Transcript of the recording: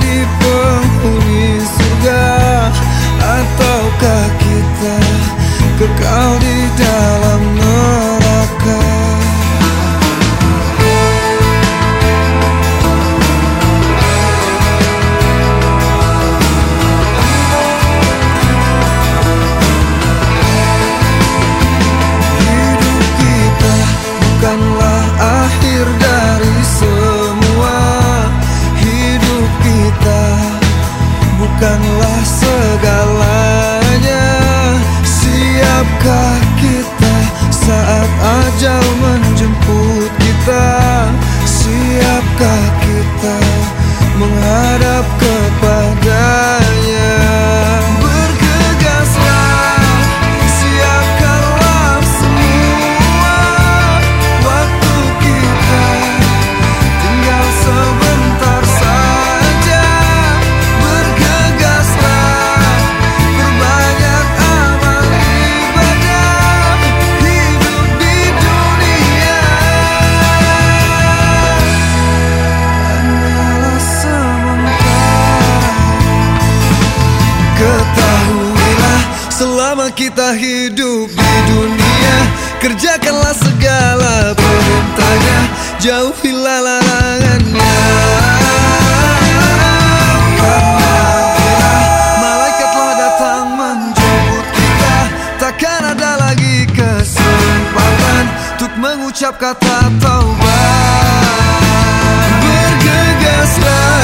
deep Kita saat ajal Selama kita hidup di dunia. Kerjakanlah segala perintahnya Jauhilah larangannya. Karena malaikat datang menjemput kita. Takkan ada lagi kesempatan Untuk mengucap kata taubat. Bergegaslah.